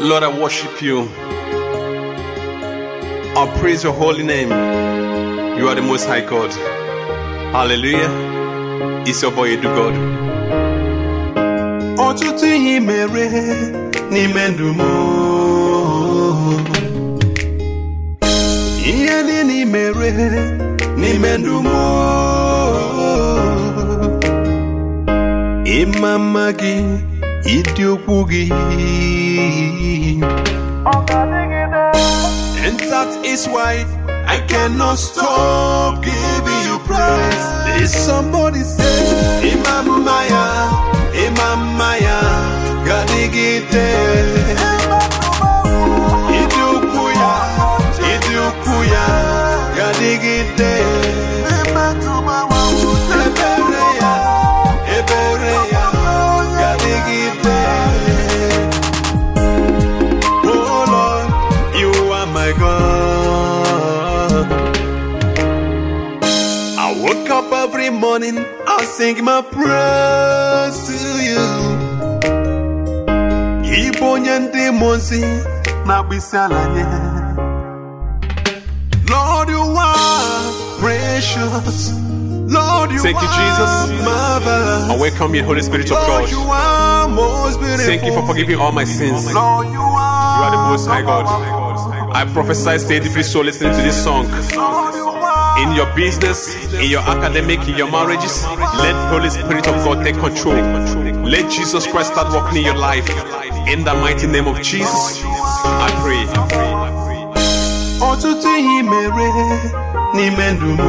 Lord, I worship you. I praise your holy name. You are the most high God. Hallelujah. It's your boy Edu God. ọtụtụ ihe mere n'ime ndụ m ihe niile mere n'ime ndụ m ịma mma gị and that is why I cannot stop giving you praise. Is somebody say, Imamaya, Imamaya, Gadigite. Idukuya, Idukuya, Gadigite. God. I wake up every morning, I sing my prayers to you. Ịbụ onye ndị mmụọ na-agbịsị ala nye. Lord, you are precious. Lord, you Thank you, Jesus. marvelous. I welcome you, Holy Spirit of Lord, you God. are most beautiful. Thank you for forgiving all my sins. You Lord, you are, are the most high God. I prophesy to every soul listening to this song. You. In your business, in your academic, in your marriages, let Holy Spirit of God take control. Let Jesus Christ start working in your life. In the mighty name of Jesus, I pray. ọtụtụ ihe mere n'ime ndụ m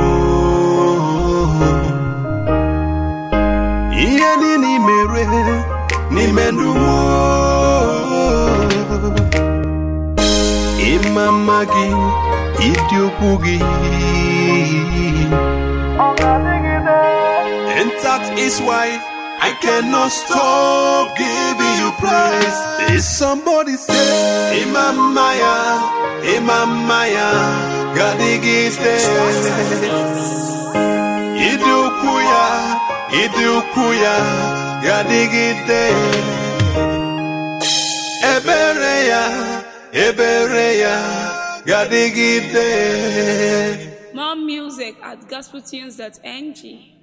ihe niile mere n'ime ndụ m ịma mma gị and that is why I cannot stop giving you praise. Is somebody say, Imamaya, Imamaya, Gadigite. Idukuya, Idukuya, Gadigite. Ebereya, Ebereya, Gadigite. More music at gospeltunes.ng.